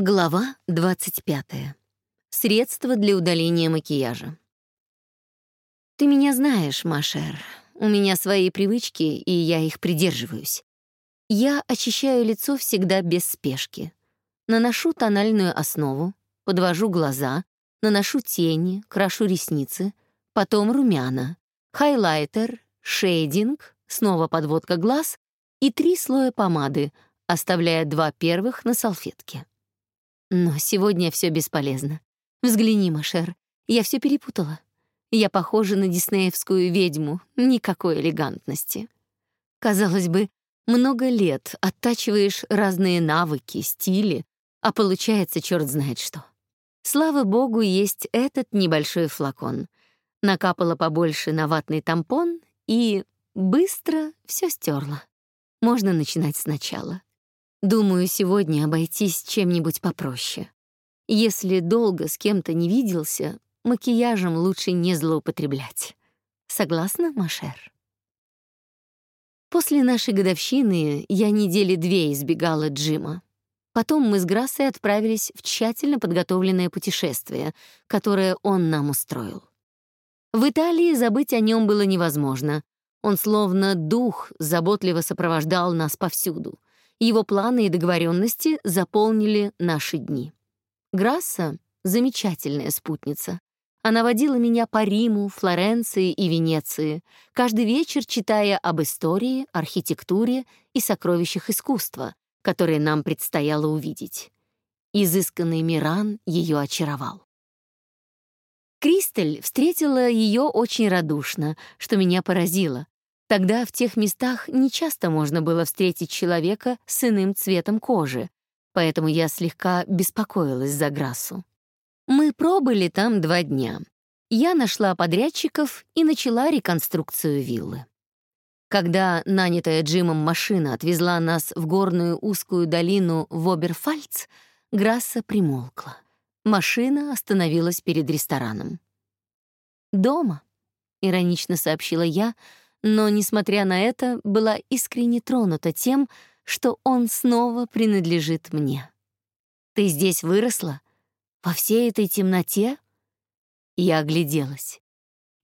Глава 25. Средства для удаления макияжа. Ты меня знаешь, Машер. У меня свои привычки, и я их придерживаюсь. Я очищаю лицо всегда без спешки. Наношу тональную основу, подвожу глаза, наношу тени, крашу ресницы, потом румяна, хайлайтер, шейдинг, снова подводка глаз и три слоя помады, оставляя два первых на салфетке. Но сегодня все бесполезно. Взгляни, Машер, я все перепутала. Я похожа на диснеевскую ведьму, никакой элегантности. Казалось бы, много лет оттачиваешь разные навыки, стили, а получается черт знает что. Слава богу, есть этот небольшой флакон. Накапала побольше на ватный тампон и быстро все стерла. Можно начинать сначала. Думаю, сегодня обойтись чем-нибудь попроще. Если долго с кем-то не виделся, макияжем лучше не злоупотреблять. Согласна, Машер? После нашей годовщины я недели две избегала Джима. Потом мы с Грассой отправились в тщательно подготовленное путешествие, которое он нам устроил. В Италии забыть о нем было невозможно. Он словно дух заботливо сопровождал нас повсюду — его планы и договоренности заполнили наши дни. Грасса — замечательная спутница. Она водила меня по Риму, Флоренции и Венеции, каждый вечер читая об истории, архитектуре и сокровищах искусства, которые нам предстояло увидеть. Изысканный Миран ее очаровал. Кристель встретила ее очень радушно, что меня поразило, Тогда в тех местах нечасто можно было встретить человека с иным цветом кожи, поэтому я слегка беспокоилась за Грассу. Мы пробыли там два дня. Я нашла подрядчиков и начала реконструкцию виллы. Когда нанятая Джимом машина отвезла нас в горную узкую долину в Оберфальц, Грасса примолкла. Машина остановилась перед рестораном. «Дома», — иронично сообщила я, — но, несмотря на это, была искренне тронута тем, что он снова принадлежит мне. «Ты здесь выросла? Во всей этой темноте?» Я огляделась.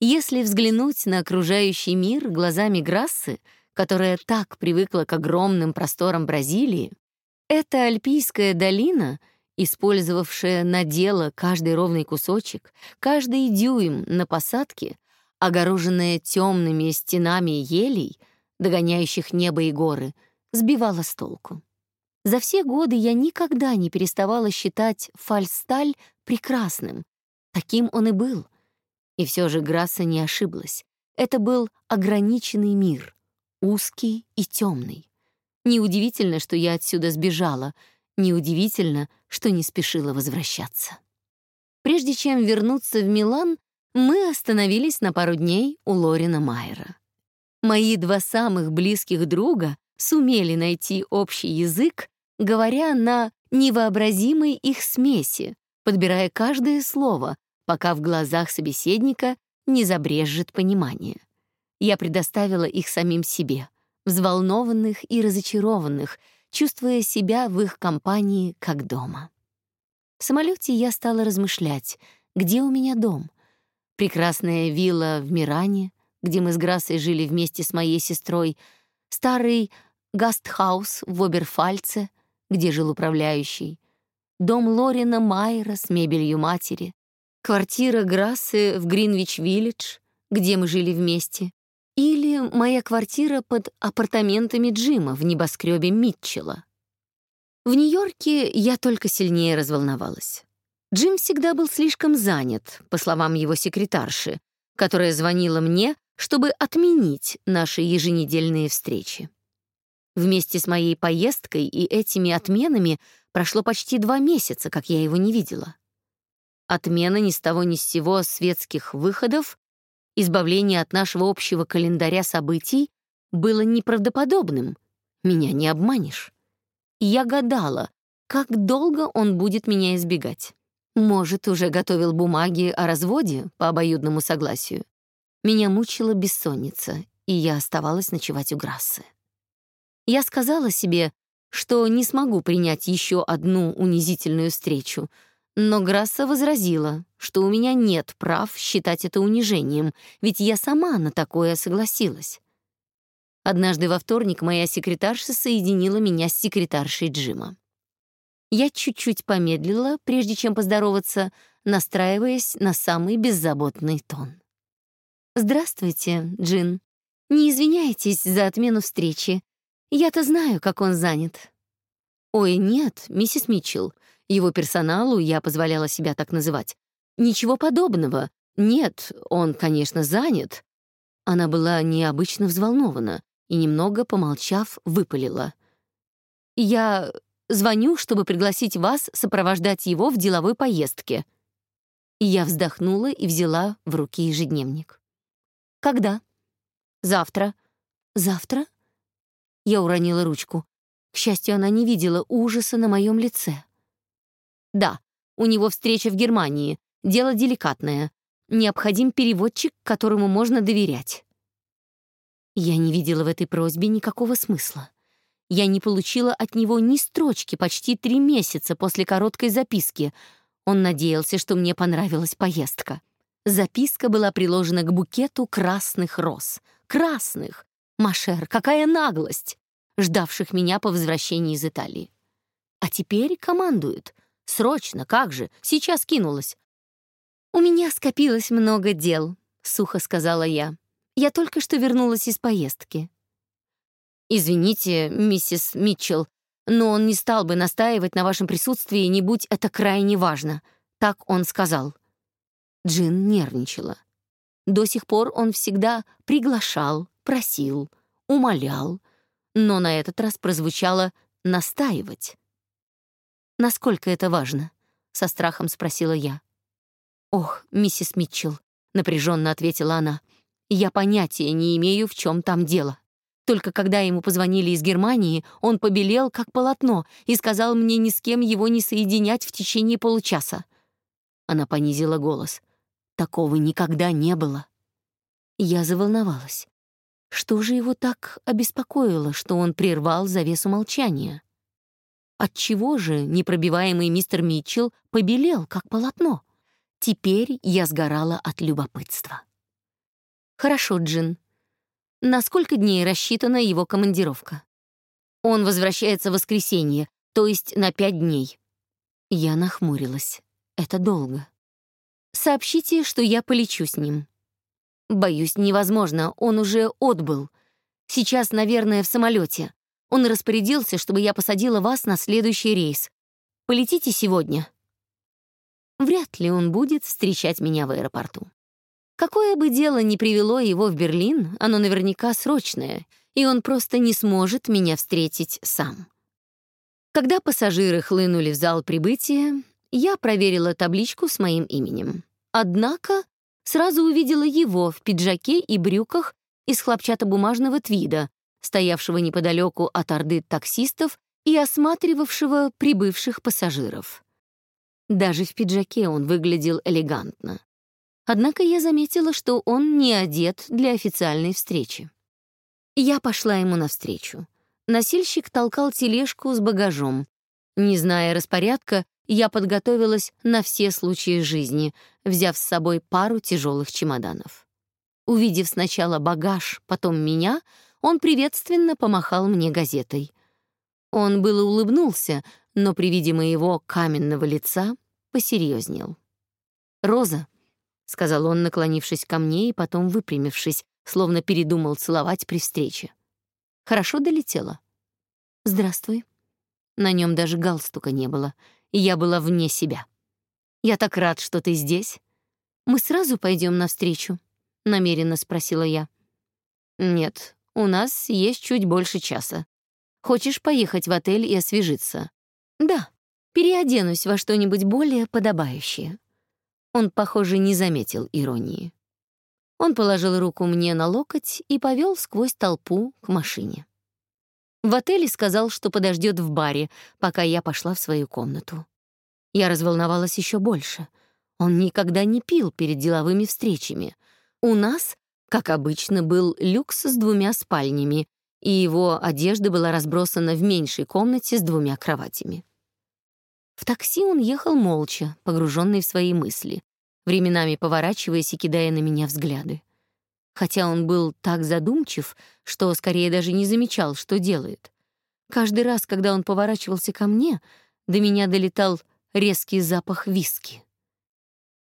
Если взглянуть на окружающий мир глазами Грассы, которая так привыкла к огромным просторам Бразилии, эта альпийская долина, использовавшая на дело каждый ровный кусочек, каждый дюйм на посадке, огороженная темными стенами елей, догоняющих небо и горы, сбивала с толку. За все годы я никогда не переставала считать фальсталь прекрасным. Таким он и был. И все же Грасса не ошиблась. Это был ограниченный мир, узкий и темный. Неудивительно, что я отсюда сбежала. Неудивительно, что не спешила возвращаться. Прежде чем вернуться в Милан, мы остановились на пару дней у Лорина Майера. Мои два самых близких друга сумели найти общий язык, говоря на невообразимой их смеси, подбирая каждое слово, пока в глазах собеседника не забрежет понимание. Я предоставила их самим себе, взволнованных и разочарованных, чувствуя себя в их компании как дома. В самолете я стала размышлять, где у меня дом, прекрасная вилла в Миране, где мы с Грассой жили вместе с моей сестрой, старый гастхаус в Оберфальце, где жил управляющий, дом Лорина Майера с мебелью матери, квартира Грассы в Гринвич-Виллидж, где мы жили вместе, или моя квартира под апартаментами Джима в небоскребе Митчелла. В Нью-Йорке я только сильнее разволновалась. Джим всегда был слишком занят, по словам его секретарши, которая звонила мне, чтобы отменить наши еженедельные встречи. Вместе с моей поездкой и этими отменами прошло почти два месяца, как я его не видела. Отмена ни с того ни с сего светских выходов, избавление от нашего общего календаря событий было неправдоподобным. Меня не обманешь. Я гадала, как долго он будет меня избегать. Может, уже готовил бумаги о разводе по обоюдному согласию. Меня мучила бессонница, и я оставалась ночевать у Грассы. Я сказала себе, что не смогу принять еще одну унизительную встречу, но Грасса возразила, что у меня нет прав считать это унижением, ведь я сама на такое согласилась. Однажды во вторник моя секретарша соединила меня с секретаршей Джима. Я чуть-чуть помедлила, прежде чем поздороваться, настраиваясь на самый беззаботный тон. «Здравствуйте, Джин. Не извиняйтесь за отмену встречи. Я-то знаю, как он занят». «Ой, нет, миссис Митчелл. Его персоналу я позволяла себя так называть. Ничего подобного. Нет, он, конечно, занят». Она была необычно взволнована и, немного помолчав, выпалила. «Я звоню, чтобы пригласить вас сопровождать его в деловой поездке». Я вздохнула и взяла в руки ежедневник. «Когда?» «Завтра». «Завтра?» Я уронила ручку. К счастью, она не видела ужаса на моем лице. «Да, у него встреча в Германии. Дело деликатное. Необходим переводчик, которому можно доверять». Я не видела в этой просьбе никакого смысла. Я не получила от него ни строчки почти три месяца после короткой записки. Он надеялся, что мне понравилась поездка. Записка была приложена к букету красных роз. Красных! Машер, какая наглость! Ждавших меня по возвращении из Италии. А теперь командует. Срочно, как же, сейчас кинулась. «У меня скопилось много дел», — сухо сказала я. «Я только что вернулась из поездки». «Извините, миссис Митчелл, но он не стал бы настаивать на вашем присутствии, не будь это крайне важно», — так он сказал. Джин нервничала. До сих пор он всегда приглашал, просил, умолял, но на этот раз прозвучало «настаивать». «Насколько это важно?» — со страхом спросила я. «Ох, миссис Митчелл», — напряженно ответила она, «я понятия не имею, в чем там дело. Только когда ему позвонили из Германии, он побелел, как полотно, и сказал мне ни с кем его не соединять в течение получаса». Она понизила голос — Такого никогда не было. Я заволновалась. Что же его так обеспокоило, что он прервал завесу молчания? Отчего же непробиваемый мистер Митчелл побелел, как полотно? Теперь я сгорала от любопытства. «Хорошо, Джин. На сколько дней рассчитана его командировка?» «Он возвращается в воскресенье, то есть на пять дней». Я нахмурилась. «Это долго». Сообщите, что я полечу с ним. Боюсь, невозможно, он уже отбыл. Сейчас, наверное, в самолете. Он распорядился, чтобы я посадила вас на следующий рейс. Полетите сегодня. Вряд ли он будет встречать меня в аэропорту. Какое бы дело ни привело его в Берлин, оно наверняка срочное, и он просто не сможет меня встретить сам. Когда пассажиры хлынули в зал прибытия, я проверила табличку с моим именем. Однако сразу увидела его в пиджаке и брюках из хлопчатобумажного твида, стоявшего неподалеку от орды таксистов и осматривавшего прибывших пассажиров. Даже в пиджаке он выглядел элегантно. Однако я заметила, что он не одет для официальной встречи. Я пошла ему навстречу. Носильщик толкал тележку с багажом. Не зная распорядка, я подготовилась на все случаи жизни, взяв с собой пару тяжелых чемоданов. Увидев сначала багаж, потом меня, он приветственно помахал мне газетой. Он было улыбнулся, но при виде моего каменного лица посерьезнел. «Роза», — сказал он, наклонившись ко мне и потом выпрямившись, словно передумал целовать при встрече. «Хорошо долетела?» «Здравствуй». На нем даже галстука не было — и я была вне себя. «Я так рад, что ты здесь. Мы сразу пойдем навстречу?» — намеренно спросила я. «Нет, у нас есть чуть больше часа. Хочешь поехать в отель и освежиться?» «Да, переоденусь во что-нибудь более подобающее». Он, похоже, не заметил иронии. Он положил руку мне на локоть и повел сквозь толпу к машине. В отеле сказал, что подождет в баре, пока я пошла в свою комнату. Я разволновалась еще больше. Он никогда не пил перед деловыми встречами. У нас, как обычно, был люкс с двумя спальнями, и его одежда была разбросана в меньшей комнате с двумя кроватями. В такси он ехал молча, погруженный в свои мысли, временами поворачиваясь и кидая на меня взгляды. Хотя он был так задумчив, что скорее даже не замечал, что делает. Каждый раз, когда он поворачивался ко мне, до меня долетал резкий запах виски.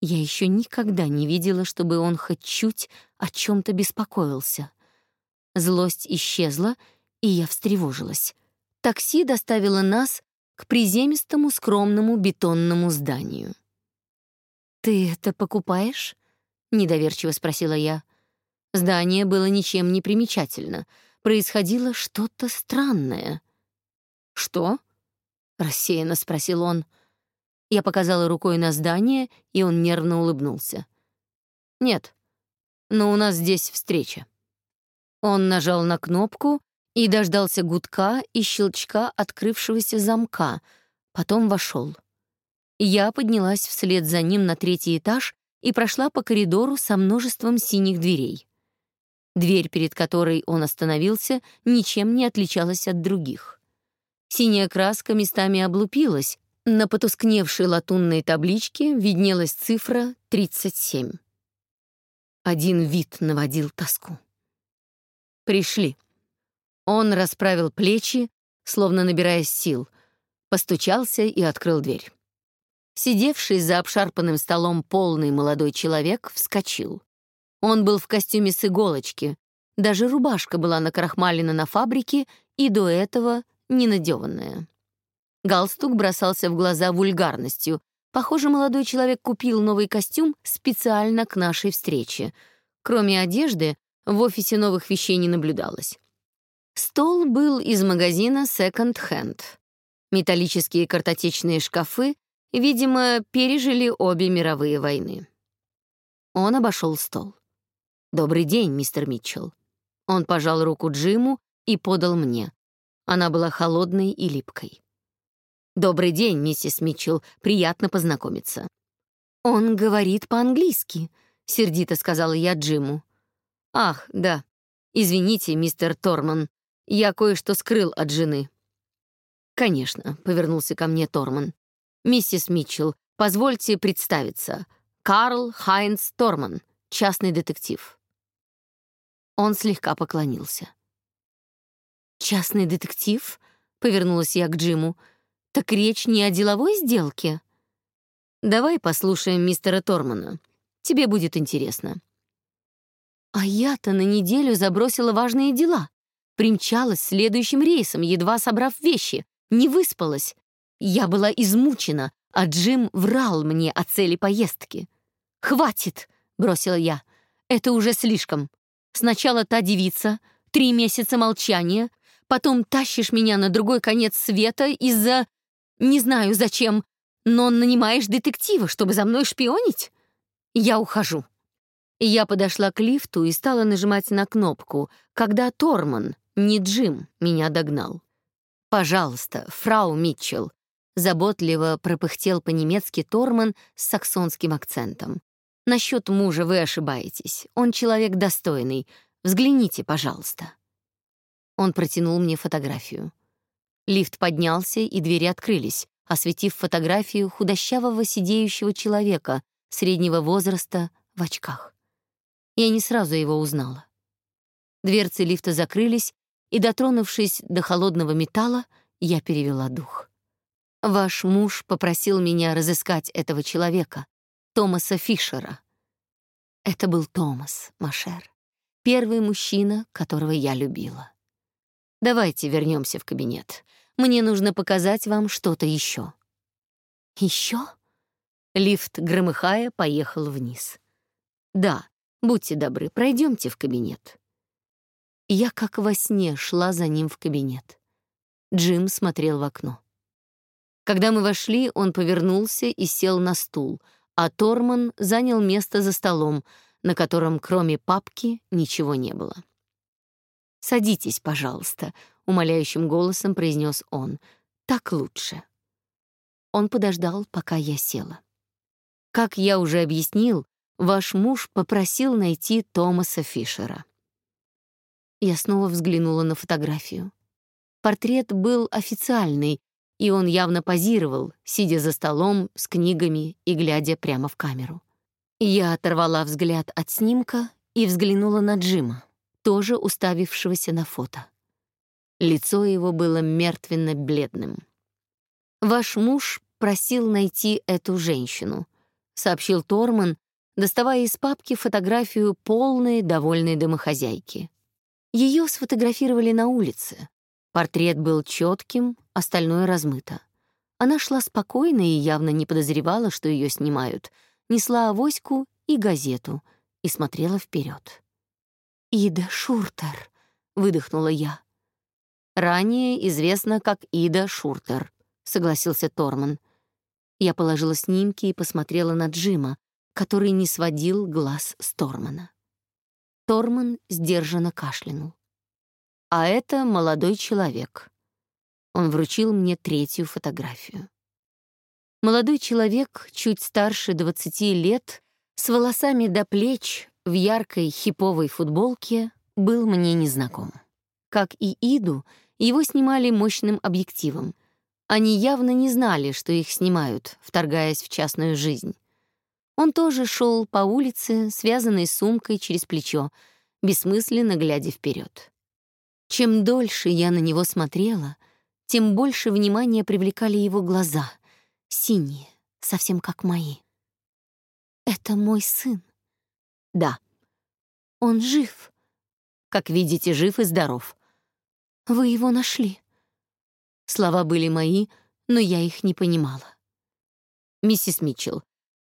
Я еще никогда не видела, чтобы он хоть чуть о чем то беспокоился. Злость исчезла, и я встревожилась. Такси доставило нас к приземистому скромному бетонному зданию. «Ты это покупаешь?» — недоверчиво спросила я. Здание было ничем не примечательно. Происходило что-то странное. «Что?» — рассеянно спросил он. Я показала рукой на здание, и он нервно улыбнулся. «Нет, но у нас здесь встреча». Он нажал на кнопку и дождался гудка и щелчка открывшегося замка, потом вошел. Я поднялась вслед за ним на третий этаж и прошла по коридору со множеством синих дверей. Дверь, перед которой он остановился, ничем не отличалась от других. Синяя краска местами облупилась, на потускневшей латунной табличке виднелась цифра 37. Один вид наводил тоску. Пришли. Он расправил плечи, словно набирая сил, постучался и открыл дверь. Сидевший за обшарпанным столом полный молодой человек вскочил. Он был в костюме с иголочки, даже рубашка была накрахмалена на фабрике и до этого ненадеванная. Галстук бросался в глаза вульгарностью. Похоже, молодой человек купил новый костюм специально к нашей встрече. Кроме одежды, в офисе новых вещей не наблюдалось. Стол был из магазина Second Hand. Металлические картотечные шкафы Видимо, пережили обе мировые войны. Он обошел стол. «Добрый день, мистер Митчелл». Он пожал руку Джиму и подал мне. Она была холодной и липкой. «Добрый день, миссис Митчелл. Приятно познакомиться». «Он говорит по-английски», — сердито сказала я Джиму. «Ах, да. Извините, мистер Торман. Я кое-что скрыл от жены». «Конечно», — повернулся ко мне Торман. «Миссис Митчелл, позвольте представиться. Карл Хайнц Торман, частный детектив». Он слегка поклонился. «Частный детектив?» — повернулась я к Джиму. «Так речь не о деловой сделке?» «Давай послушаем мистера Тормана. Тебе будет интересно». А я-то на неделю забросила важные дела. Примчалась следующим рейсом, едва собрав вещи. Не выспалась. Я была измучена, а Джим врал мне о цели поездки. «Хватит!» — бросила я. «Это уже слишком. Сначала та девица, три месяца молчания, потом тащишь меня на другой конец света из-за... Не знаю зачем, но нанимаешь детектива, чтобы за мной шпионить? Я ухожу». Я подошла к лифту и стала нажимать на кнопку, когда Торман, не Джим, меня догнал. «Пожалуйста, фрау Митчелл, Заботливо пропыхтел по-немецки Торман с саксонским акцентом. «Насчет мужа вы ошибаетесь. Он человек достойный. Взгляните, пожалуйста». Он протянул мне фотографию. Лифт поднялся, и двери открылись, осветив фотографию худощавого сидеющего человека среднего возраста в очках. Я не сразу его узнала. Дверцы лифта закрылись, и, дотронувшись до холодного металла, я перевела дух. Ваш муж попросил меня разыскать этого человека, Томаса Фишера. Это был Томас, Машер, первый мужчина, которого я любила. Давайте вернемся в кабинет. Мне нужно показать вам что-то еще. Еще? Лифт, громыхая, поехал вниз. Да, будьте добры, пройдемте в кабинет. Я как во сне шла за ним в кабинет. Джим смотрел в окно. Когда мы вошли, он повернулся и сел на стул, а Торман занял место за столом, на котором кроме папки ничего не было. «Садитесь, пожалуйста», — умоляющим голосом произнес он. «Так лучше». Он подождал, пока я села. «Как я уже объяснил, ваш муж попросил найти Томаса Фишера». Я снова взглянула на фотографию. Портрет был официальный, и он явно позировал, сидя за столом с книгами и глядя прямо в камеру. Я оторвала взгляд от снимка и взглянула на Джима, тоже уставившегося на фото. Лицо его было мертвенно-бледным. «Ваш муж просил найти эту женщину», — сообщил Торман, доставая из папки фотографию полной довольной домохозяйки. Ее сфотографировали на улице. Портрет был четким, остальное размыто. Она шла спокойно и явно не подозревала, что ее снимают, несла авоську и газету и смотрела вперед. «Ида Шуртер», — выдохнула я. «Ранее известно как Ида Шуртер», — согласился Торман. Я положила снимки и посмотрела на Джима, который не сводил глаз с Тормана. Торман сдержанно кашлянул. «А это молодой человек». Он вручил мне третью фотографию. Молодой человек, чуть старше 20 лет, с волосами до плеч, в яркой хиповой футболке, был мне незнаком. Как и Иду, его снимали мощным объективом. Они явно не знали, что их снимают, вторгаясь в частную жизнь. Он тоже шел по улице, связанной сумкой через плечо, бессмысленно глядя вперед. Чем дольше я на него смотрела, тем больше внимания привлекали его глаза, синие, совсем как мои. «Это мой сын». «Да». «Он жив». «Как видите, жив и здоров». «Вы его нашли». Слова были мои, но я их не понимала. «Миссис Митчелл,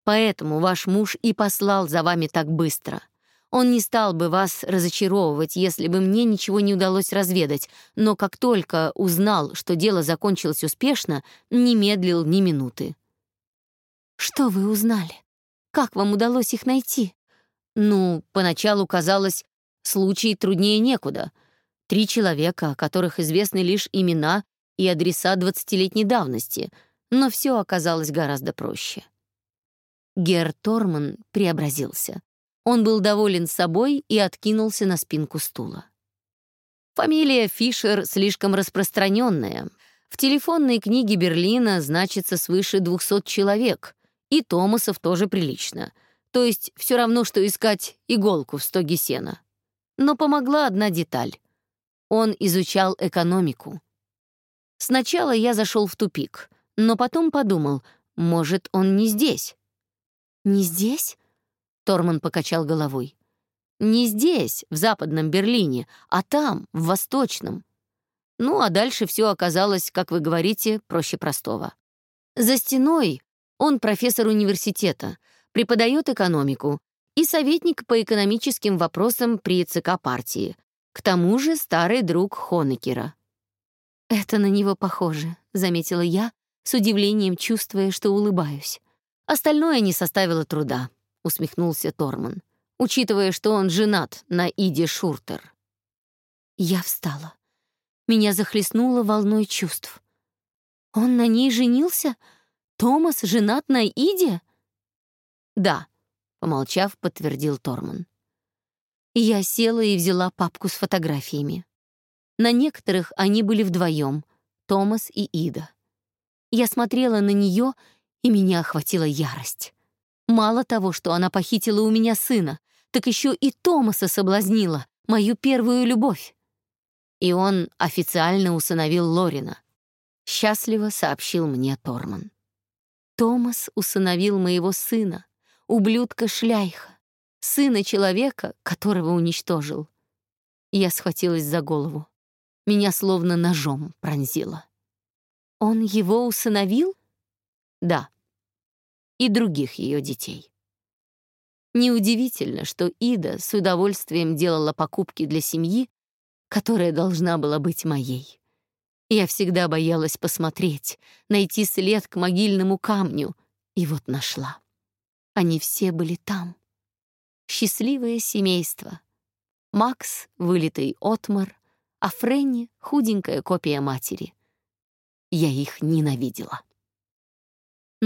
Поэтому ваш муж и послал за вами так быстро. Он не стал бы вас разочаровывать, если бы мне ничего не удалось разведать, но как только узнал, что дело закончилось успешно, не медлил ни минуты. «Что вы узнали? Как вам удалось их найти?» «Ну, поначалу казалось, случай труднее некуда. Три человека, о которых известны лишь имена и адреса двадцатилетней давности, но все оказалось гораздо проще». Гер Торман преобразился. Он был доволен собой и откинулся на спинку стула. Фамилия Фишер слишком распространенная. В телефонной книге Берлина значится свыше 200 человек, и Томасов тоже прилично. То есть все равно, что искать иголку в стоге сена. Но помогла одна деталь. Он изучал экономику. Сначала я зашел в тупик, но потом подумал, может, он не здесь. «Не здесь?» — Торман покачал головой. «Не здесь, в западном Берлине, а там, в восточном». Ну, а дальше все оказалось, как вы говорите, проще простого. За стеной он профессор университета, преподает экономику и советник по экономическим вопросам при ЦК партии. К тому же старый друг Хонекера. «Это на него похоже», — заметила я, с удивлением чувствуя, что улыбаюсь. Остальное не составило труда, усмехнулся Торман, учитывая, что он женат на Иде Шуртер. Я встала. Меня захлестнуло волной чувств. Он на ней женился? Томас женат на Иде? Да, помолчав, подтвердил Торман. Я села и взяла папку с фотографиями. На некоторых они были вдвоем, Томас и Ида. Я смотрела на нее и меня охватила ярость. Мало того, что она похитила у меня сына, так еще и Томаса соблазнила, мою первую любовь. И он официально усыновил Лорина. Счастливо сообщил мне Торман. Томас усыновил моего сына, ублюдка Шляйха, сына человека, которого уничтожил. Я схватилась за голову. Меня словно ножом пронзило. Он его усыновил? Да и других ее детей. Неудивительно, что Ида с удовольствием делала покупки для семьи, которая должна была быть моей. Я всегда боялась посмотреть, найти след к могильному камню, и вот нашла. Они все были там. Счастливое семейство. Макс — вылитый отмор, а Фрэнни — худенькая копия матери. Я их ненавидела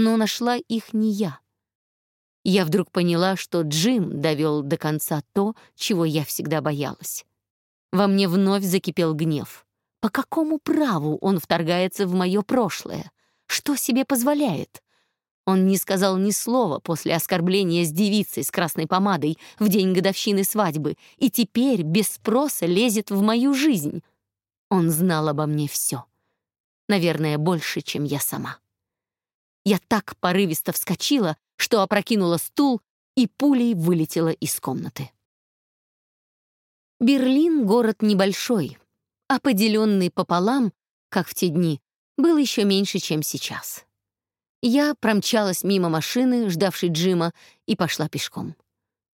но нашла их не я. Я вдруг поняла, что Джим довел до конца то, чего я всегда боялась. Во мне вновь закипел гнев. По какому праву он вторгается в мое прошлое? Что себе позволяет? Он не сказал ни слова после оскорбления с девицей с красной помадой в день годовщины свадьбы и теперь без спроса лезет в мою жизнь. Он знал обо мне все. Наверное, больше, чем я сама. Я так порывисто вскочила, что опрокинула стул и пулей вылетела из комнаты. Берлин — город небольшой, а поделенный пополам, как в те дни, был еще меньше, чем сейчас. Я промчалась мимо машины, ждавшей Джима, и пошла пешком.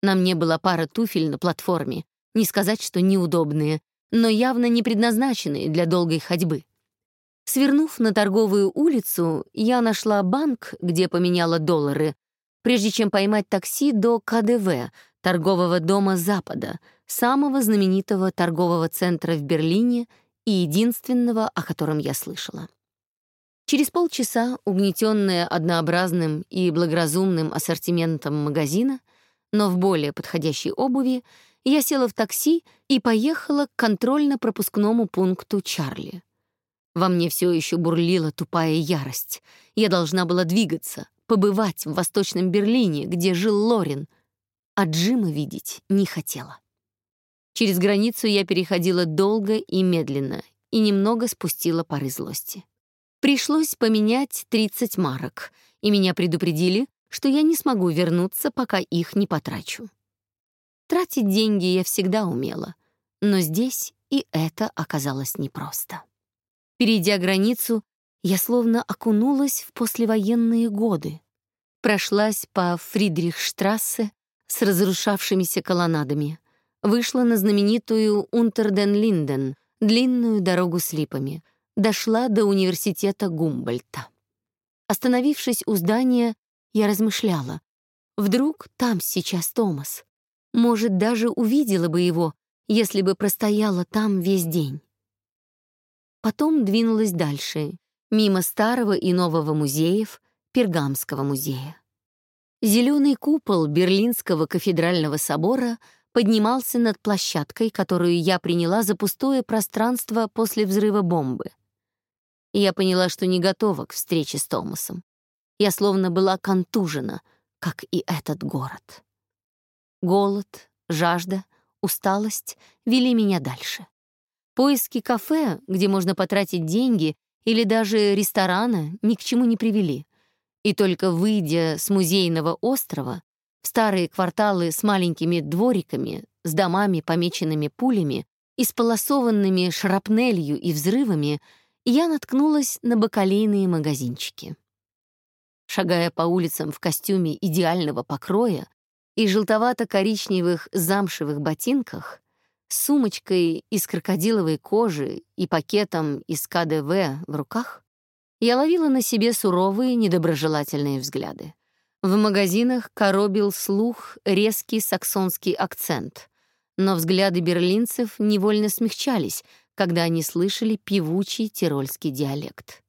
На мне была пара туфель на платформе, не сказать, что неудобные, но явно не предназначенные для долгой ходьбы. Свернув на торговую улицу, я нашла банк, где поменяла доллары, прежде чем поймать такси до КДВ, торгового дома Запада, самого знаменитого торгового центра в Берлине и единственного, о котором я слышала. Через полчаса, угнетенная однообразным и благоразумным ассортиментом магазина, но в более подходящей обуви, я села в такси и поехала к контрольно-пропускному пункту Чарли. Во мне все еще бурлила тупая ярость. Я должна была двигаться, побывать в Восточном Берлине, где жил Лорин, а Джима видеть не хотела. Через границу я переходила долго и медленно и немного спустила пары злости. Пришлось поменять 30 марок, и меня предупредили, что я не смогу вернуться, пока их не потрачу. Тратить деньги я всегда умела, но здесь и это оказалось непросто. Перейдя границу, я словно окунулась в послевоенные годы. Прошлась по Фридрихштрассе с разрушавшимися колоннадами, вышла на знаменитую Унтерден-Линден, длинную дорогу с липами, дошла до университета Гумбольта. Остановившись у здания, я размышляла. Вдруг там сейчас Томас. Может, даже увидела бы его, если бы простояла там весь день. Потом двинулась дальше, мимо старого и нового музеев, Пергамского музея. Зеленый купол Берлинского кафедрального собора поднимался над площадкой, которую я приняла за пустое пространство после взрыва бомбы. Я поняла, что не готова к встрече с Томасом. Я словно была контужена, как и этот город. Голод, жажда, усталость вели меня дальше. Поиски кафе, где можно потратить деньги, или даже ресторана ни к чему не привели. И только выйдя с музейного острова, в старые кварталы с маленькими двориками, с домами, помеченными пулями, исполосованными шрапнелью и взрывами, я наткнулась на бакалейные магазинчики. Шагая по улицам в костюме идеального покроя и желтовато-коричневых замшевых ботинках, с сумочкой из крокодиловой кожи и пакетом из КДВ в руках, я ловила на себе суровые, недоброжелательные взгляды. В магазинах коробил слух резкий саксонский акцент, но взгляды берлинцев невольно смягчались, когда они слышали певучий тирольский диалект.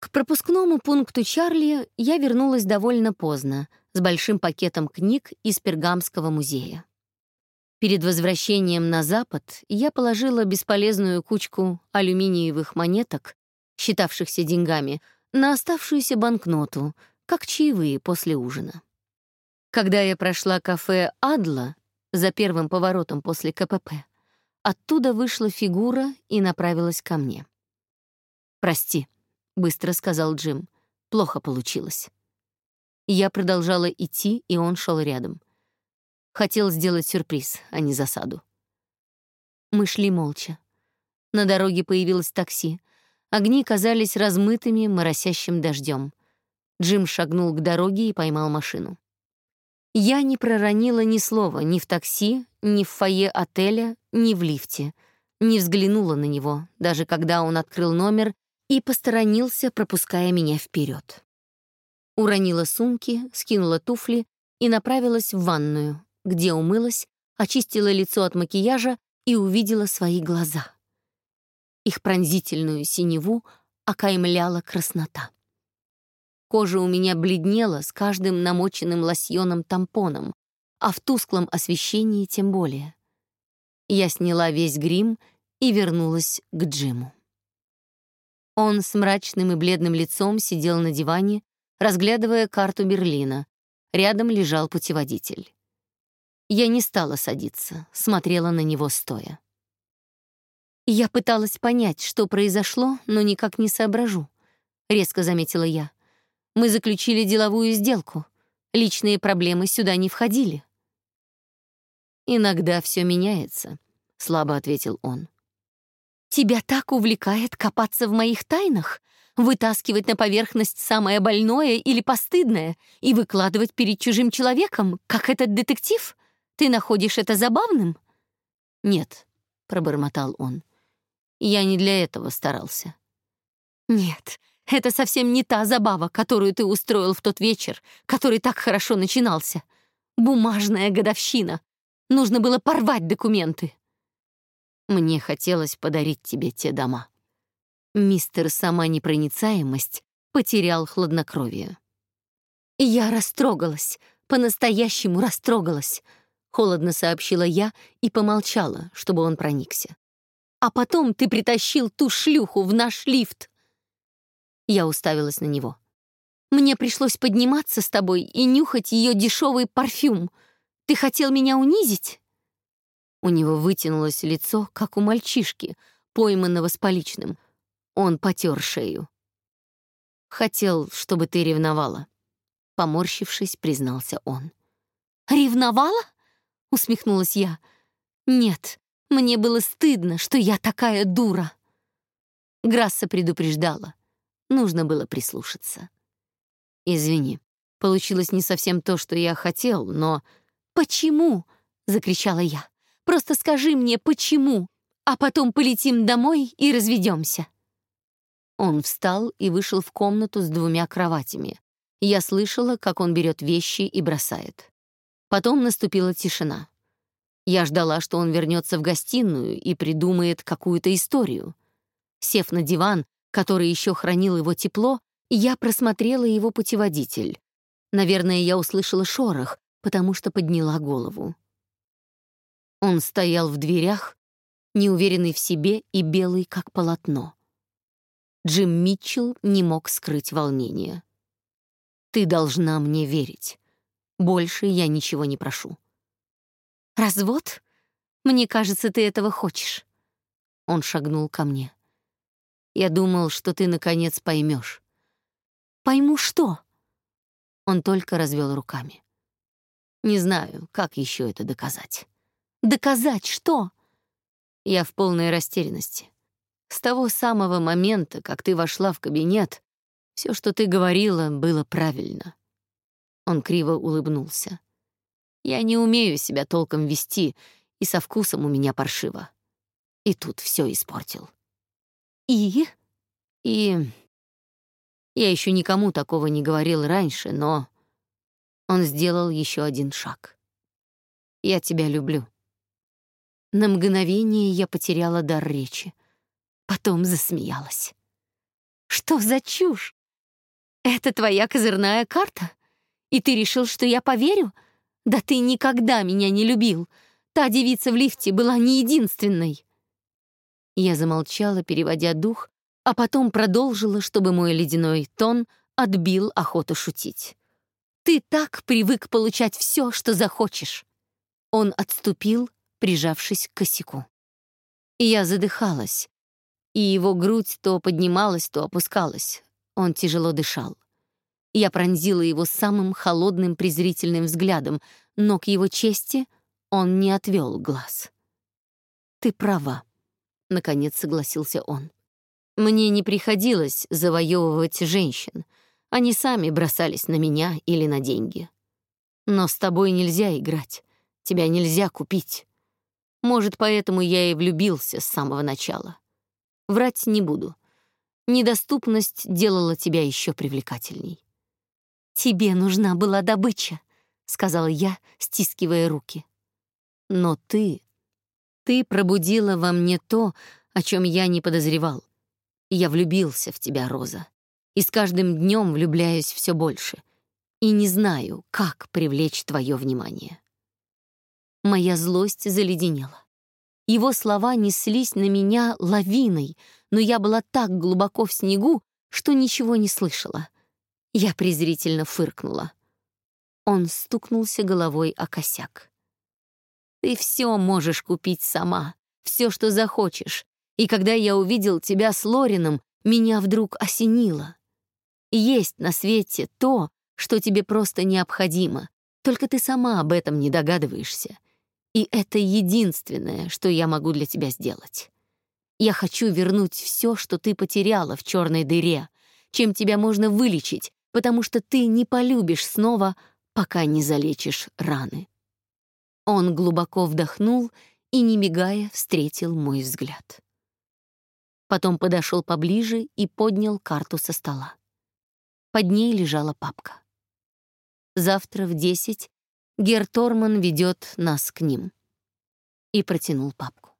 К пропускному пункту Чарли я вернулась довольно поздно, с большим пакетом книг из Пергамского музея. Перед возвращением на запад я положила бесполезную кучку алюминиевых монеток, считавшихся деньгами, на оставшуюся банкноту, как чаевые после ужина. Когда я прошла кафе «Адла» за первым поворотом после КПП, оттуда вышла фигура и направилась ко мне. «Прости», — быстро сказал Джим, — «плохо получилось». Я продолжала идти, и он шел рядом. Хотел сделать сюрприз, а не засаду. Мы шли молча. На дороге появилось такси. Огни казались размытыми моросящим дождем. Джим шагнул к дороге и поймал машину. Я не проронила ни слова ни в такси, ни в фойе отеля, ни в лифте. Не взглянула на него, даже когда он открыл номер и посторонился, пропуская меня вперед. Уронила сумки, скинула туфли и направилась в ванную, где умылась, очистила лицо от макияжа и увидела свои глаза. Их пронзительную синеву окаймляла краснота. Кожа у меня бледнела с каждым намоченным лосьоном-тампоном, а в тусклом освещении тем более. Я сняла весь грим и вернулась к Джиму. Он с мрачным и бледным лицом сидел на диване, разглядывая карту Берлина. Рядом лежал путеводитель. Я не стала садиться, смотрела на него стоя. «Я пыталась понять, что произошло, но никак не соображу», — резко заметила я. «Мы заключили деловую сделку. Личные проблемы сюда не входили». «Иногда все меняется», — слабо ответил он. «Тебя так увлекает копаться в моих тайнах, вытаскивать на поверхность самое больное или постыдное и выкладывать перед чужим человеком, как этот детектив? Ты находишь это забавным?» «Нет», — пробормотал он. Я не для этого старался. Нет, это совсем не та забава, которую ты устроил в тот вечер, который так хорошо начинался. Бумажная годовщина. Нужно было порвать документы. Мне хотелось подарить тебе те дома. Мистер сама непроницаемость потерял хладнокровие. Я растрогалась, по-настоящему растрогалась, холодно сообщила я и помолчала, чтобы он проникся а потом ты притащил ту шлюху в наш лифт». Я уставилась на него. «Мне пришлось подниматься с тобой и нюхать ее дешевый парфюм. Ты хотел меня унизить?» У него вытянулось лицо, как у мальчишки, пойманного с поличным. Он потер шею. «Хотел, чтобы ты ревновала», — поморщившись, признался он. «Ревновала?» — усмехнулась я. «Нет, мне было стыдно, что я такая дура. Грасса предупреждала. Нужно было прислушаться. «Извини, получилось не совсем то, что я хотел, но...» «Почему?» — закричала я. «Просто скажи мне, почему, а потом полетим домой и разведемся». Он встал и вышел в комнату с двумя кроватями. Я слышала, как он берет вещи и бросает. Потом наступила тишина. Я ждала, что он вернется в гостиную и придумает какую-то историю. Сев на диван, который еще хранил его тепло, я просмотрела его путеводитель. Наверное, я услышала шорох, потому что подняла голову. Он стоял в дверях, неуверенный в себе и белый, как полотно. Джим Митчелл не мог скрыть волнение. «Ты должна мне верить. Больше я ничего не прошу». «Развод? Мне кажется, ты этого хочешь». Он шагнул ко мне. «Я думал, что ты, наконец, поймешь. «Пойму что?» Он только развел руками. «Не знаю, как еще это доказать». «Доказать что?» Я в полной растерянности. С того самого момента, как ты вошла в кабинет, все, что ты говорила, было правильно. Он криво улыбнулся. Я не умею себя толком вести, и со вкусом у меня паршиво. И тут все испортил. И? И... Я еще никому такого не говорил раньше, но... Он сделал еще один шаг. Я тебя люблю. На мгновение я потеряла дар речи. Потом засмеялась. Что за чушь? Это твоя козырная карта? И ты решил, что я поверю? «Да ты никогда меня не любил! Та девица в лифте была не единственной!» Я замолчала, переводя дух, а потом продолжила, чтобы мой ледяной тон отбил охоту шутить. «Ты так привык получать все, что захочешь!» Он отступил, прижавшись к косяку. Я задыхалась, и его грудь то поднималась, то опускалась. Он тяжело дышал. Я пронзила его самым холодным презрительным взглядом, но к его чести он не отвел глаз. «Ты права», — наконец согласился он. «Мне не приходилось завоевывать женщин. Они сами бросались на меня или на деньги. Но с тобой нельзя играть, тебя нельзя купить. Может, поэтому я и влюбился с самого начала. Врать не буду. Недоступность делала тебя еще привлекательней. «Тебе нужна была добыча», — сказала я, стискивая руки. «Но ты... Ты пробудила во мне то, о чем я не подозревал. Я влюбился в тебя, Роза, и с каждым днем влюбляюсь все больше, и не знаю, как привлечь твое внимание». Моя злость заледенела. Его слова неслись на меня лавиной, но я была так глубоко в снегу, что ничего не слышала. Я презрительно фыркнула. Он стукнулся головой о косяк. «Ты все можешь купить сама, все, что захочешь. И когда я увидел тебя с Лорином, меня вдруг осенило. Есть на свете то, что тебе просто необходимо, только ты сама об этом не догадываешься. И это единственное, что я могу для тебя сделать. Я хочу вернуть все, что ты потеряла в черной дыре, чем тебя можно вылечить, потому что ты не полюбишь снова, пока не залечишь раны. Он глубоко вдохнул и, не мигая, встретил мой взгляд. Потом подошел поближе и поднял карту со стола. Под ней лежала папка. Завтра в десять Герторман ведет нас к ним. И протянул папку.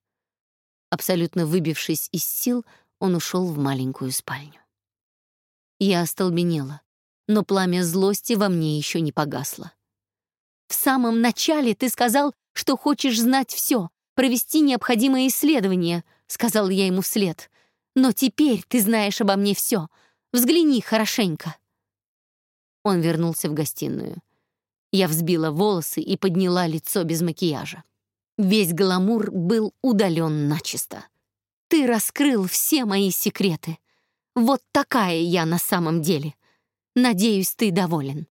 Абсолютно выбившись из сил, он ушел в маленькую спальню. Я остолбенела, но пламя злости во мне еще не погасло. «В самом начале ты сказал, что хочешь знать все, провести необходимые исследования», — сказал я ему вслед. «Но теперь ты знаешь обо мне все. Взгляни хорошенько». Он вернулся в гостиную. Я взбила волосы и подняла лицо без макияжа. Весь гламур был удален начисто. Ты раскрыл все мои секреты. Вот такая я на самом деле. Надеюсь, ты доволен.